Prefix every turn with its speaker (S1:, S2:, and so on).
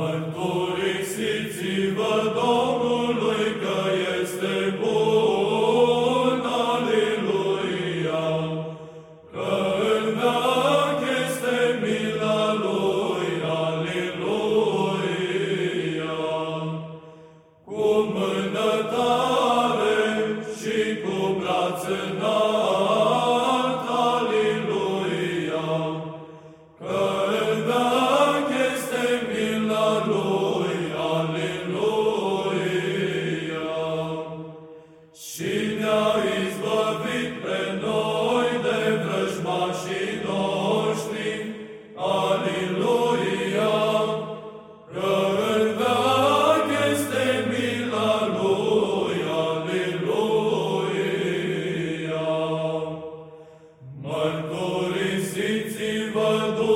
S1: Mărturisiți-vă Domnului că este bun, Aleluia, că în veac este mila Lui, Aleluia. Cu mână tare și cu brațe înalt, și ne-a noi de vrăjmașii noștri. Aliluia! Că în veac este mila lui, Aliluia! Mărturisiți-vă, Dumnezeu!